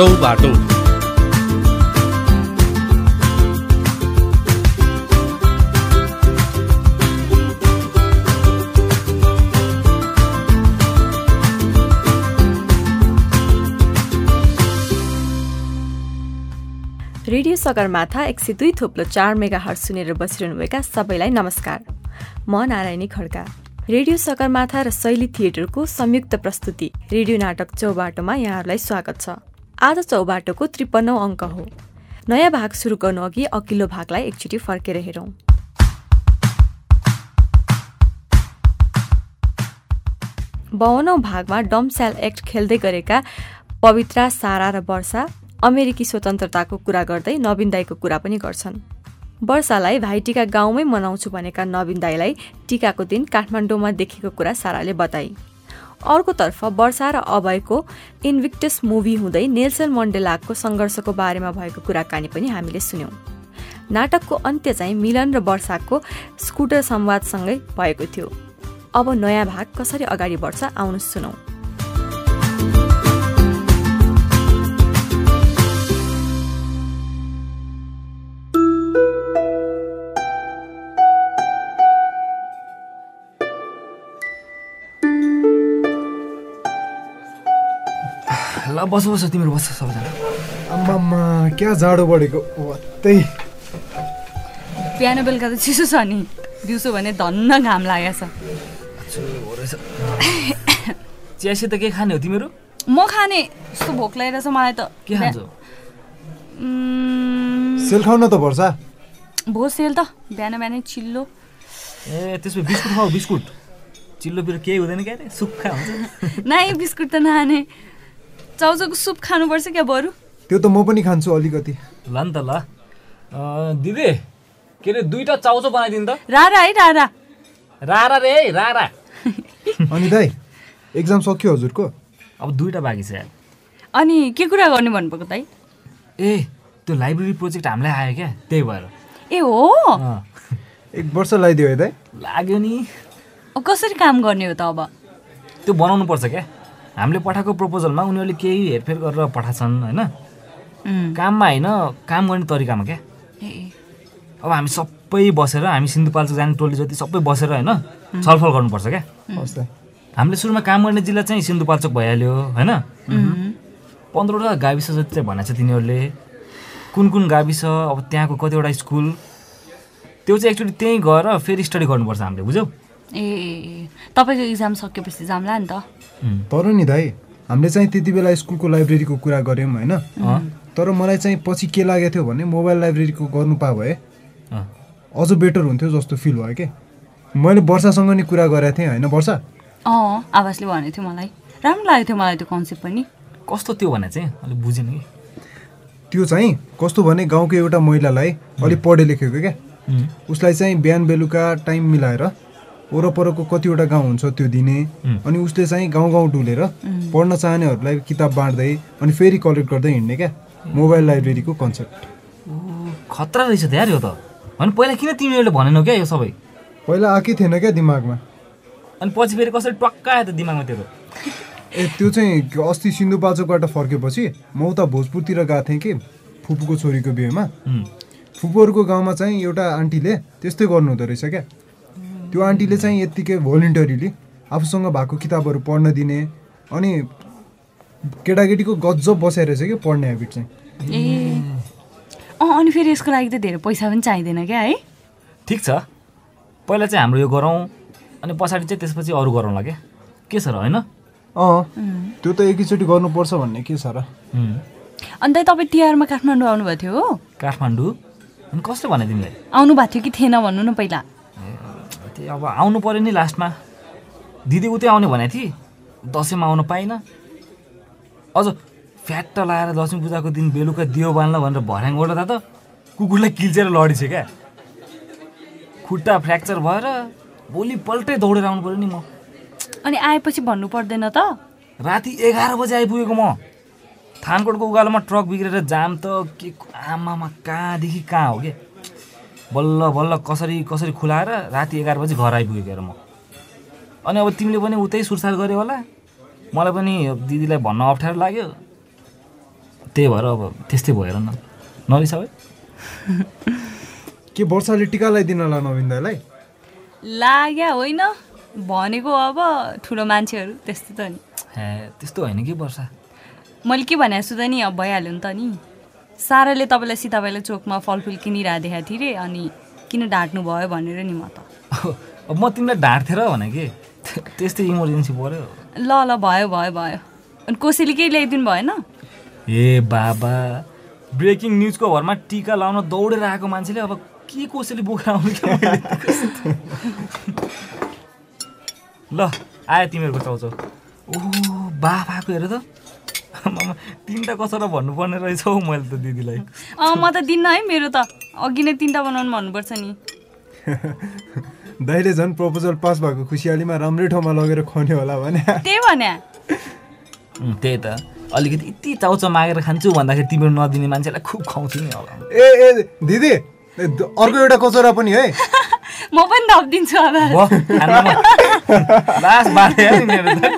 Chaubato radio Sagarmatha एक सय दुई थोप्लो चार मेगा हट सुनेर बसिरहनुभएका सबैलाई नमस्कार। म नारायणी खड्का। रेडियो सगरमाथा र शैली थिएटरको संयुक्त प्रस्तुति रेडियो नाटक चौबाटोमा यहाँहरूलाई स्वागत छ। आज चौबाटोको त्रिपन्नौ अङ्क हो। नयाँ भाग सुरु गर्नु अघि अघिल्लो भागलाई एकचोटि फर्केर हेरौँ। बाहनौँ भागमा डमस्याल एक्ट खेल्दै गरेका पवित्रा सारा र वर्षा अमेरिकी स्वतन्त्रताको कुरा गर्दै नवीन दाईको कुरा पनि गर्छन्। वर्षालाई भाइटिका गाउँमै मनाउँछु भनेका नवीन दाईलाई टिकाको दिन काठमाडौँमा देखेको कुरा साराले बताए। अर्कोतर्फ वर्षा र अभयको इन्भिक्टस मुभी हुँदै नेल्सन मण्डेलाको सङ्घर्षको बारेमा भएको कुराकानी पनि हामीले सुन्यौँ। नाटकको अन्त्य चाहिँ मिलन र वर्षाको स्कुटर संवादसँगै भएको थियो। अब नयाँ भाग कसरी अगाडि बढ्छ आउनु सुनौ। ल बस बस तिम्रो बस सबैजना। आम्मामा क्या जाडो बढेको? वात्तै बिहान बेलुका त चिसो छ नि। दिउँसो भने धन्न घाम लागेको छ। हो रहेछ। चियासित के खाने हो तिमीहरू? म खाने। यस्तो भोक लागेर छ मलाई त। के खान्छौ? सेल खाउ न त वर्षा भो सेल त। बिहान बिहानै चिल्लो। ए त्यसमा बिस्कुट खाऊ बिस्कुट। चिल्लोतिर केही हुँदैन क्या रे सुक्खा हुन्छ। नाइ बिस्कुट त नखाने चाउचाउको सुप खानुपर्छ क्या बरु? त्यो त म पनि खान्छु अलिकति। ल नि त ल। अँ, दिदी के अरे दुईवटा चाउचो बनाइदिनु त? रारा है रारा। रारा रे रारा। अनि दाइ एक्जाम सक्यो हजुरको? अब दुईवटा बाँकी छ यार। अनि के कुरा गर्ने भन्नुभएको त है ए त्यो लाइब्रेरी प्रोजेक्ट हामीलाई आयो क्या त्यही भएर। ए हो? एक वर्ष लगाइदियो है दाइ। लाग्यो नि। कसरी काम गर्ने हो त अब? त्यो बनाउनु पर्छ क्या। हामीले पठाएको प्रपोजलमा उनीहरूले केही हेरफेर गरेर पठाएछन् होइन? काममा होइन काम गर्ने तरिकामा क्या? अब हामी सबै बसेर हामी सिन्धुपाल्चोक जाने टोली जति सबै बसेर होइन? छलफल गर्नुपर्छ क्या? हामीले सुरुमा काम गर्ने जिल्ला चाहिँ सिन्धुपाल्चोक भइहाल्यो होइन? पन्ध्रवटा गाविस जति चाहिँ भनेको छ तिनीहरूले कुन कुन गाविस अब त्यहाँको कतिवटा स्कुल त्यो चाहिँ एक्चुली त्यहीँ गएर फेरि स्टडी गर्नुपर्छ हामीले बुझ्यौ? ए तपाईँको इक्जाम सकेपछि जाम्ला नि त. तर नि दाइ हामीले चाहिँ त्यति बेला स्कुलको लाइब्रेरीको कुरा गऱ्यौँ होइन? तर मलाई चाहिँ पछि के लागेको थियो भने मोबाइल लाइब्रेरीको गर्नु पा भए। अँ। अझ बेटर हुन्थ्यो जस्तो फिल भयो कि? मैले वर्षासँग नि कुरा गरेको थिएँ होइन वर्षा? अँ आवाजले भनेको थियो मलाई। राम्रो लागेको थियो मलाई त्यो कन्सेप्ट पनि। कस्तो त्यो भने चाहिँ? अलिक बुझेन कि। त्यो चाहिँ कस्तो भने गाउँको एउटा महिलालाई अलिक पढे लेखेको क्या उसलाई चाहिँ बिहान बेलुका टाइम मिलाएर वरपरको कतिवटा गाउँ हुन्छ त्यो दिने. अनि उसले चाहिँ गाउँ गाउँ डुलेर पढ्न चाहनेहरूलाई किताब बाँड्दै अनि फेरि कलेक्ट गर्दै हिँड्ने क्या मोबाइल लाइब्रेरीको कन्सेप्ट। खतरा रहेछ त यार यो त। अनि पहिला किन तिमीहरूले भनेनौ क्या यो सबै? पहिला आएकै थिएन क्या दिमागमा। अनि पछि फेरि कसरी टक्क आयो त दिमागमा तेरो ए त्यो चाहिँ अस्ति सिन्धुपाल्चोकबाट फर्केपछि म उता भोजपुरतिर गएको थिएँ कि फुपूको छोरीको बिहेमा। फुपूहरूको गाउँमा चाहिँ एउटा आन्टीले त्यस्तै गर्नुहुँदो रहेछ क्या। त्यो आन्टीले चाहिँ यत्तिकै भोलिन्टरीली आफूसँग भएको किताबहरू पढ्न दिने अनि केटाकेटीको गजब बसाइ रहेछ क्या पढ्ने हेबिट चाहिँ। ए। अँ अनि फेरि यसको लागि त धेरै पैसा पनि चाहिँदैन क्या है? ठिक छ। पहिला चाहिँ हाम्रो यो गरौँ अनि पछाडि चाहिँ त्यसपछि अरू गरौँला क्या। के छ र होइन? अँ त्यो त एकैचोटि गर्नुपर्छ भन्ने के छ र? अन्त तपाईँ तिहारमा काठमाडौँ आउनुभएको थियो हो? काठमाडौँ? अनि कसले भने तिमीलाई? आउनु भएको थियो कि थिएन भन्नु न पहिला। त्यो अब आउनु पऱ्यो नि लास्टमा। दिदी उतै आउने भनेको थिएँ। दसैँमा आउनु पाइनँ। अझ फ्याट्ट लाएर लक्ष्मी पूजाको दिन बेलुका दियो बाल्न भनेर भर्याङ ओर्दा त कुकुरलाई किल्चेर लडिछ क्या। खुट्टा फ्र्याक्चर भएर भोलिपल्टै दौडेर आउनु पऱ्यो नि म। अनि आएपछि भन्नु पर्दैन त? राति एघार बजे आइपुगेको म। थानकोटको उकालोमा ट्रक बिग्रेर जाम त के आमामा कहाँदेखि कहाँ हो के? बल्ल बल्ल कसरी कसरी खुलाएर राति एघार बजी घर आइपुगेको हेर म। अनि अब तिमीले पनि उतै सुरसार गऱ्यो होला। मलाई पनि दिदीलाई भन्न अप्ठ्यारो लाग्यो। त्यही भएर अब त्यस्तै भएर न। नरिसा है के वर्षाले टिका लगाइदिन होला नवीन दाईलाई? लाग्या होइन। भनेको अब ठुलो मान्छेहरू त्यस्तो त नि। ए त्यस्तो होइन कि वर्षा? मैले के भनेको छु त नि अब भइहाल्यो नि त नि। साराले तपाईँलाई सीताबाईलाई चोकमा फलफुल किनिरहेको देखाएको थिएँ रे अनि किन ढाँट्नु भयो भनेर नि म त। अब म तिमीलाई ढाँट्थेँ र भने कि? त्यस्तै इमर्जेन्सी पऱ्यो। ल ल भयो भयो भयो। अनि कोसेली केही ल्याइदिनु भएन? ए बाबा। ब्रेकिङ न्युजको भरमा टिका लाउन दौडेर आएको मान्छेले अब के कसैले बोकेर आउने? ल आयो तिमीहरूको चाउचाउ ओ आएको हेर त। आमामा, तिनवटा कसरी भन्नुपर्ने रहेछ हौ मैले त दिदीलाई। अँ म त दिन्न है मेरो त अघि नै तिनवटा बनाउनु भन्नुपर्छ नि। दाइले झन् प्रपोजल पास भएको खुसियालीमा राम्रै ठाउँमा लगेर खुवाउने होला भने। त्यही भन्या उम्, त्यही त। अलिकति यति चाउचाउ मागेर खान्छु भन्दाखेरि तिम्रो नदिने मान्छेलाई खुब खुवाउँछु नि अब ए ए दिदी अर्को एउटा कचौरा पनि है। म पनि थपिदिन्छु अब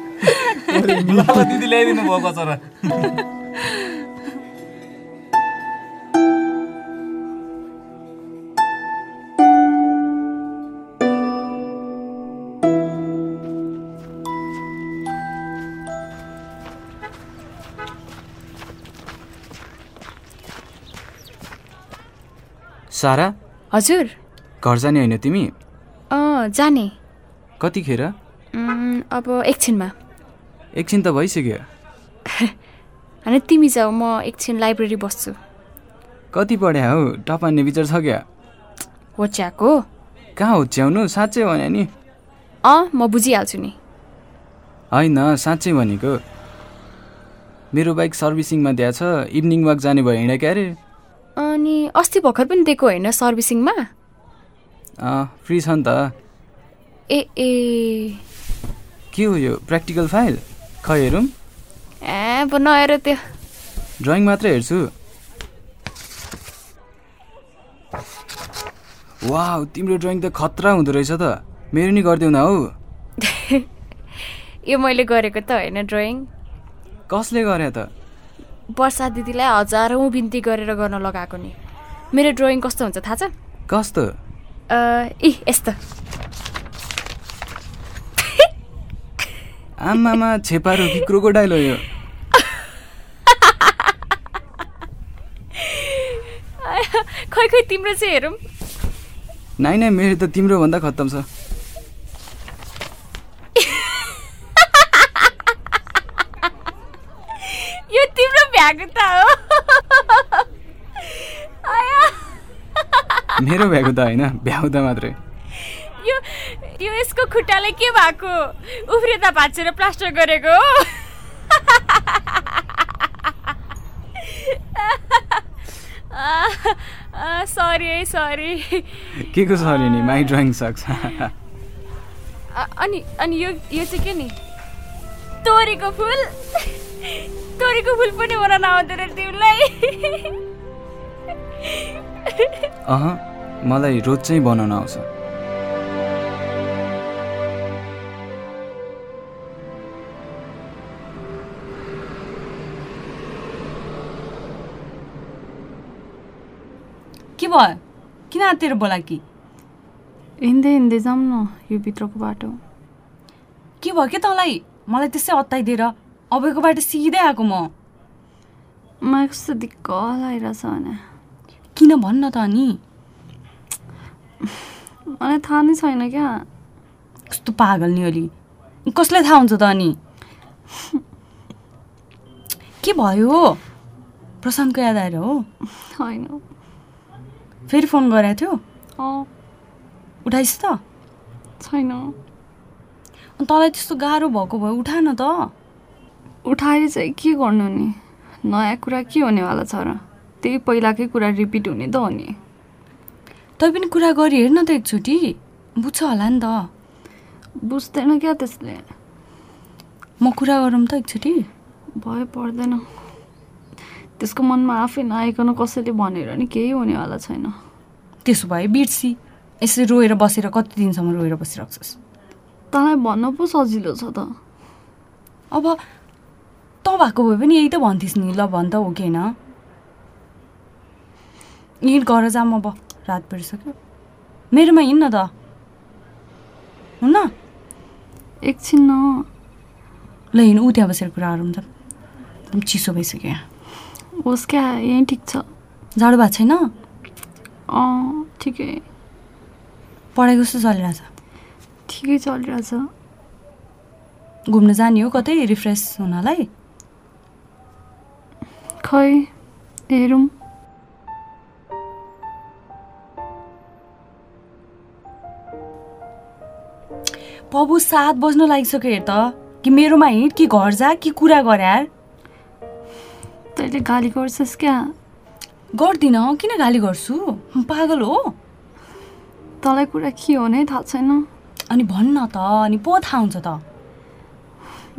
दिदी ल्याइदिनु भयो कचरा। सारा? हजुर। घर जाने होइन तिमी? अँ जाने। कतिखेर? अब एकछिनमा। एकछिन त भइसक्यो। होइन तिमी जाऊ म एकछिन लाइब्रेरी बस्छु। कति पढ्या हौ? टपान्ने विचार छ क्या? होच्याको कहाँ होच्याउनु? साँच्चै भने नि। अँ म बुझिहाल्छु नि। होइन साँच्चै भनेको। मेरो बाइक सर्भिसिङमा दिएको छ इभिनिङ वाक जाने भयो हिँडे क्या अरे अनि अस्ति भर्खर पनि दिएको होइन सर्भिसिङमा? अँ फ्री छ नि त। ए ए। के हो यो? Practical file? खै हेरौँ? ए अब नहेर त्यो। ड्रइङ मात्रै हेर्छु। वा तिम्रो ड्रइङ त खतरा हुँदो रहेछ त। मेरो नि गरिदेऊ न हौ। यो मैले गरेको त होइन ड्रइङ। कसले गरे त? वर्षा दिदीलाई हजारौँ बिन्ती गरेर गर्न लगाएको नि। मेरो ड्रइङ कस्तो हुन्छ थाहा छ? कस्तो? इ यस्तो। आमामा छेपारो कि क्रोकोडाइल हो यो खै खै तिम्रो चाहिँ हेरौँ। नाइ नाइ मेरो त तिम्रो भन्दा खत्तम छ। यो तिम्रो भ्याएको त हो। मेरो भ्याएको त होइन भ्याउँदा मात्रै। यो यसको खुट्टाले के भएको? उफ्रिँदा भाँचेर प्लास्टर गरेको हो। सरी है सरी के को सरी नि? माई ड्रइङ सक्छ अनि अनि यो यो चाहिँ के नि? तोरीको फुल। तोरीको फुल पनि बनाउन आउँदैन तिमीलाई। अह मलाई रोज चाहिँ बनाउन आउँछ। भयो किन आत्तिर बोला कि हिँड्दै हिँड्दै जाउँ न यो भित्रको बाटो के भयो के तँलाई मलाई त्यसै अत्ताइदिएर अबको बाटो सिधै आएको म मलाई कस्तो दिक्क लागिरहेछ भने किन भन्न त अनि मलाई थाहा नै छैन क्या कस्तो पागल नि अलि कसलाई थाहा हुन्छ त अनि के भयो प्रशान्तको याद आएर हो होइन फेरि फोन गरेको थियो? अँ। उठाइस् त? छैन। अनि तँलाई त्यस्तो गाह्रो भएको भयो उठा न त। उठाएर चाहिँ के गर्नु नि? नयाँ कुरा के हुनेवाला छ र? त्यही पहिलाकै कुरा रिपिट हुने त हो नि। तै पनि कुरा गरी हेर न त एकचोटि। बुझ्छ होला नि त। बुझ्दैन क्या त्यसले। म कुरा गरौँ त एकचोटि। भए पर्दैन। त्यसको मनमा आफै नआइकन कसैले भनेर नि केही हुनेवाला छैन। त्यसो भए बिर्सी। यसरी रोएर बसेर कति दिनसम्म रोएर बसिरहेको तँलाई भन्न पो सजिलो छ त। अब त भएको भए पनि यही त भन्थिस् नि ल भन् त हो कि होइन? हिँड गर जा म अब रात परिसक्यो। मेरोमा हिँड्न त। हुन्न? एकछिन न। ल हिँड ऊ त्यहाँ बसेर कुरा गरौँ त। एकदम चिसो भइसक्यो यहाँ। होस् क्या यहीँ ठिक छ जाडो भएको छैन? अँ ठिकै। पढाइ कस्तो चलिरहेछ? ठिकै चलिरहेछ। घुम्न जाने हो कतै? रिफ्रेस हुनलाई? खै हेरौँ। पबु सात बज्न लागिसक्यो हेर त। कि मेरोमा हिँड कि घर जा कि कुरा गर यार। तैँले गाली गर्छस् क्या? गर्दिनँ किन गाली गर्छु? पागल हो। तँलाई कुरा के हो नै थाहा छैन? अनि भन्न त अनि पो थाहा हुन्छ त।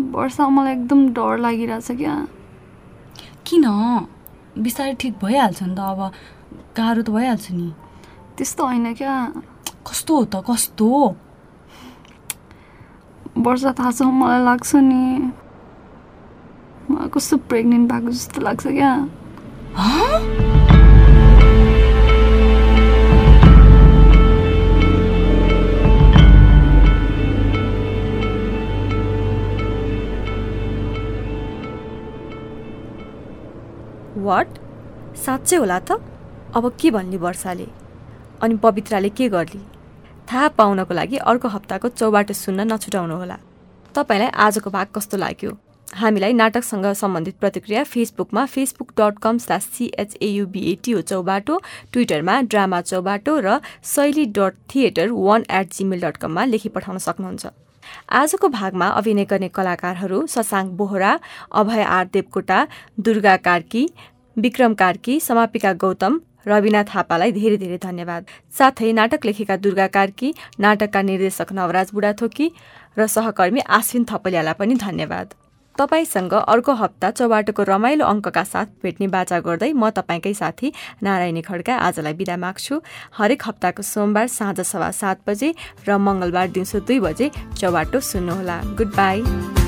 वर्षा मलाई एकदम डर लागिरहेछ क्या। किन? बिस्तारै ठिक भइहाल्छ नि त अब गाह्रो त भइहाल्छ नि। त्यस्तो होइन क्या। कस्तो हो त कस्तो? वर्षा थाहा छ मलाई लाग्छ नि। कस्तो प्रेग्नेन्ट भएको जस्तो लाग्छ क्या। वाट साँच्चै होला त? अब के भन्ने वर्षाले? अनि पवित्राले के गर्ली? थाहा पाउनको लागि अर्को हप्ताको चौबाटो सुन्न नछुटाउनुहोला। तपाईँलाई आजको भाग कस्तो लाग्यो? हामीलाई नाटकसँग सम्बन्धित प्रतिक्रिया फेसबुकमा Facebook dot com slash CHAUBAT हो चौबाटो ट्विटरमा ड्रामा चौबाटो र Shaili dot theatre one at Gmail dot कममा लेखी पठाउन सक्नुहुन्छ। आजको भागमा अभिनय गर्ने कलाकारहरू शशाङ्क बोहरा अभय आर देवकोटा दुर्गा कार्की विक्रम कार्की समापिका गौतम रविना थापालाई धेरै धेरै धन्यवाद। साथै नाटक लेखेका दुर्गा कार्की नाटकका निर्देशक नवराज बुढाथोकी र सहकर्मी आश्विन थपलियालाई पनि धन्यवाद। तपाईँसँग अर्को हप्ता चौबाटोको रमाइलो अङ्कका साथ भेट्ने बाचा गर्दै म तपाईँकै साथी नारायणी खड्का आजलाई बिदा माग्छु। हरेक हप्ताको सोमबार साँझ सवा सात बजे र मङ्गलबार दिउँसो दुई बजे चौबाटो सुन्नुहोला। Good bye.